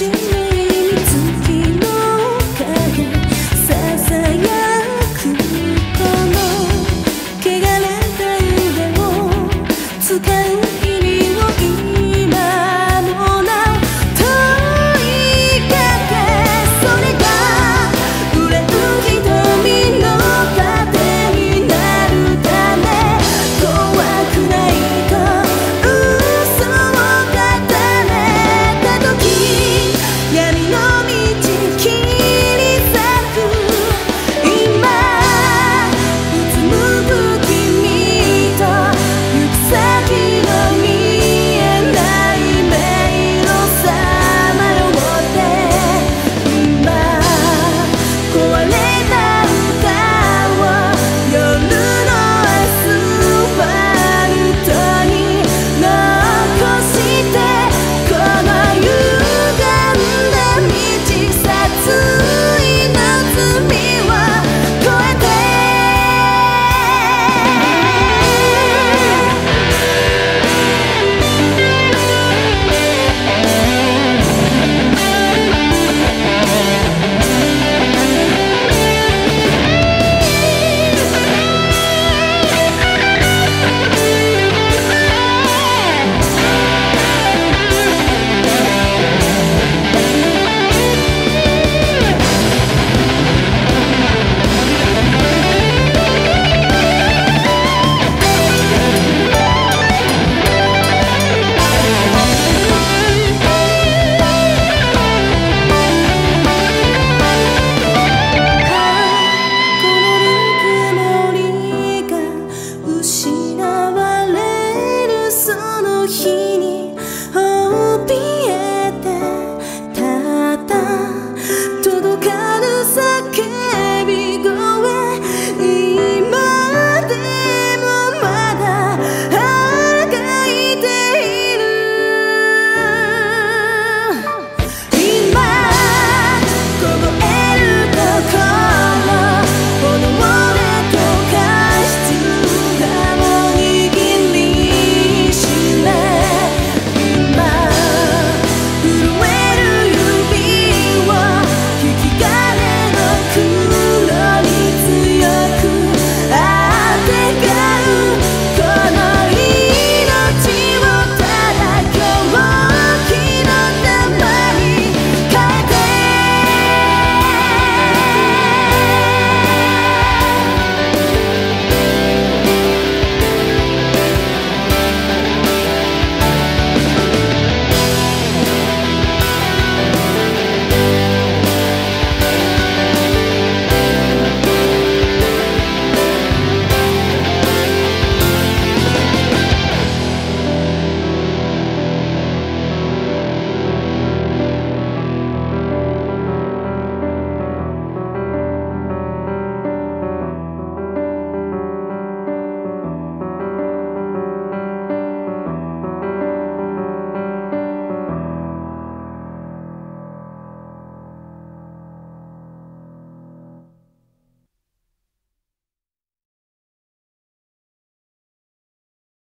to need to keep